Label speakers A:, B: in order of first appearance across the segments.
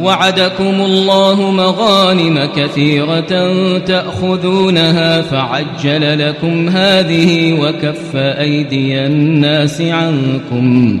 A: وعدكم الله مغانم كثيرة تأخذونها فعجل لكم هذه وكف أيدي الناس عنكم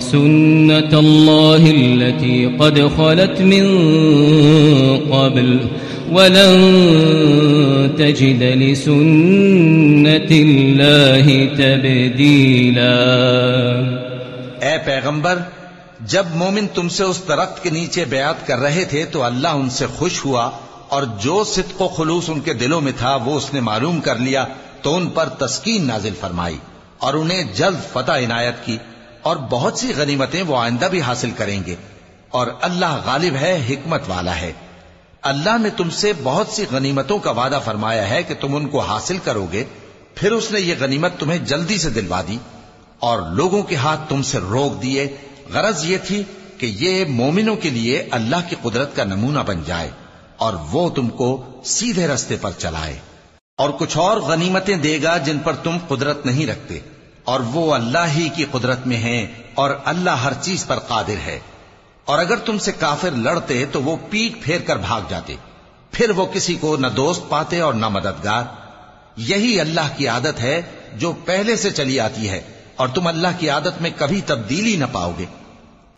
A: سنة الله التي قد خلت من قبل ولن تجد لسنة الله تبديلا.
B: اے پیغمبر، جب مومن تم سے اس درخت کے نیچے بیعت کر رہے تھے تو اللہ ان سے خوش ہوا اور جو صدق و خلوص ان کے دلوں میں تھا وہ اس نے معلوم کر لیا تو ان پر تسکین نازل فرمائی۔ اور انہیں جلد فتح عنایت کی اور بہت سی غنیمتیں وہ آئندہ بھی حاصل کریں گے۔ اور اللہ غالب ہے، حکمت والا ہے۔ اللہ نے تم سے بہت سی غنیمتوں کا وعدہ فرمایا ہے کہ تم ان کو حاصل کرو گے۔ پھر اس نے یہ غنیمت تمہیں جلدی سے دلوا دی اور لوگوں کے ہاتھ تم سے روک دیے۔ غرض یہ تھی کہ یہ مومنوں کے لیے اللہ کی قدرت کا نمونہ بن جائے اور وہ تم کو سیدھے رستے پر چلائے۔ اور کچھ اور غنیمتیں دے گا جن پر تم قدرت نہیں رکھتے، اور وہ اللہ ہی کی قدرت میں ہیں اور اللہ ہر چیز پر قادر ہے۔ اور اگر تم سے کافر لڑتے تو وہ پیٹ پھیر کر بھاگ جاتے، پھر وہ کسی کو نہ دوست پاتے اور نہ مددگار۔ یہی اللہ کی عادت ہے جو پہلے سے چلی آتی ہے، اور تم اللہ کی عادت میں کبھی تبدیلی نہ پاؤ گے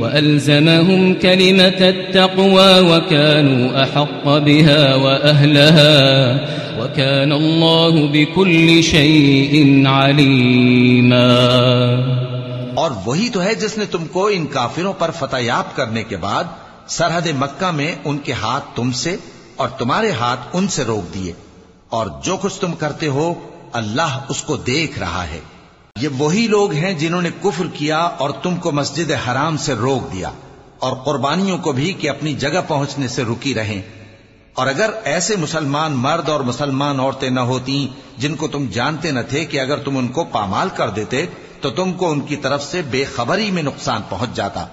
A: وألزمهم كلمة التقوى وكانوا أحق بها وأهلها وكان الله بكل شيء عليما
B: اور وہی تو ہے جس نے تم کو ان کافروں پر فتح یاب کرنے کے بعد سرحد مکہ میں ان کے ہاتھ تم سے اور تمہارے ہاتھ ان سے روک دیے اور جو کچھ تم کرتے ہو اللہ اس کو دیکھ رہا ہے۔ یہ وہی لوگ ہیں جنہوں نے کفر کیا اور تم کو مسجد حرام سے روک دیا اور قربانیوں کو بھی کہ اپنی جگہ پہنچنے سے رکی رہیں۔ اور اگر ایسے مسلمان مرد اور مسلمان عورتیں نہ ہوتی جن کو تم جانتے نہ تھے کہ اگر تم ان کو پامال کر دیتے تو تم کو ان کی طرف سے بے خبری میں نقصان پہنچ جاتا۔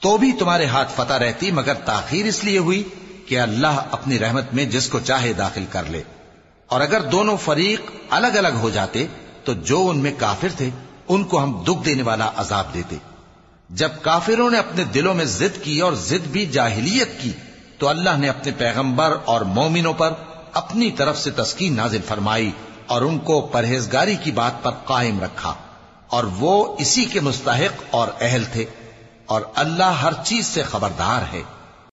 B: تو بھی تمہارے ہاتھ فتح رہتی مگر تاخیر اس لیے ہوئی کہ اللہ اپنی رحمت میں جس کو چاہے داخل کر لے۔ اور اگر دونوں فریق الگ الگ ہو جاتے تو جو ان میں کافر تھے، ان کو ہم دکھ دینے والا عذاب دیتے۔ جب کافروں نے اپنے دلوں میں ضد کی اور ضد بھی جاہلیت کی، تو اللہ نے اپنے پیغمبر اور مومنوں پر اپنی طرف سے تسکین نازل فرمائی اور ان کو پرہیزگاری کی بات پر قائم رکھا۔ اور وہ اسی کے مستحق اور اہل تھے۔ اور اللہ ہر چیز سے خبردار ہے۔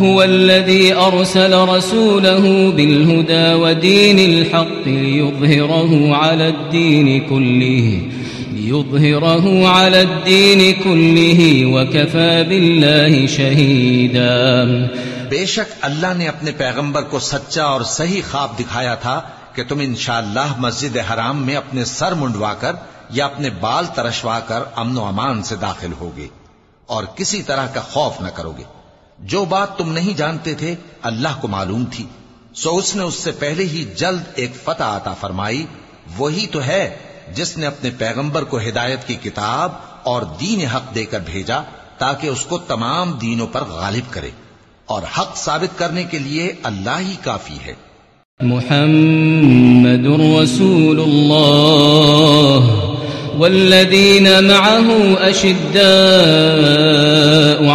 A: هو الذي أرسل رسوله بالهدى ودين الحق ليظهره على الدين كله، ليظهره على الدين كله وكفى بالله شهيدا.
B: بے شک اللہ نے اپنے پیغمبر کو سچا اور صحیح خواب دکھایا تھا کہ تم انشاءاللہ مسجد حرام میں اپنے سر منڈوا کر یا اپنے بال ترشوا کر امن و امان سے داخل ہوگے اور کسی طرح کا خوف نہ کرو گے۔ جو بات تم نہیں جانتے تھے، اللہ کو معلوم تھی۔ سو اس نے اس سے پہلے ہی جلد ایک فتح عطا فرمائی۔ وہی تو ہے جس نے اپنے پیغمبر کو ہدایت کی کتاب اور دین حق دے کر بھیجا تاکہ اس کو تمام دینوں پر غالب کرے۔ اور حق ثابت کرنے کے لیے اللہ ہی کافی ہے۔
A: محمد رسول الله والذين معه أشداء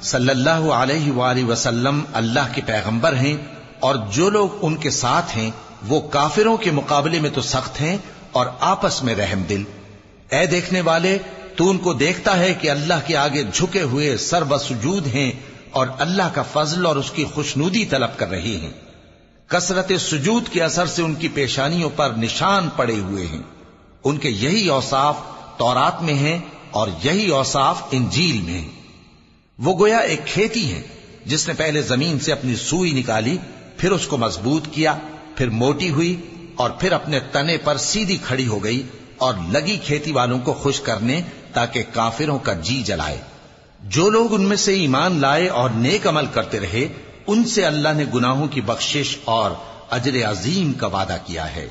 B: صلی اللہ علیہ وآلہ وسلم اللہ کے پیغمبر ہیں اور جو لوگ ان کے ساتھ ہیں وہ کافروں کے مقابلے میں تو سخت ہیں اور آپس میں رحم دل۔ اے دیکھنے والے، تو ان کو دیکھتا ہے کہ اللہ کے آگے جھکے ہوئے سر و سجود ہیں اور اللہ کا فضل اور اس کی خوشنودی طلب کر رہی ہیں۔ کثرت سجود کے اثر سے ان کی پیشانیوں پر نشان پڑے ہوئے ہیں۔ ان کے یہی اوصاف تورات میں ہیں اور یہی اوصاف انجیل میں ہیں۔ وہ گویا ایک کھیتی ہے، جس نے پہلے زمین سے اپنی سوئی نکالی، پھر اس کو مضبوط کیا، پھر موٹی ہوئی، اور پھر اپنے تنے پر سیدھی کھڑی ہو گئی، اور لگی کھیتی والوں کو خوش کرنے تاکہ کافروں کا جی جلائے۔ جو لوگ ان میں سے ایمان لائے اور نیک عمل کرتے رہے، ان سے اللہ نے گناہوں کی بخشش اور اجر عظیم کا وعدہ کیا ہے۔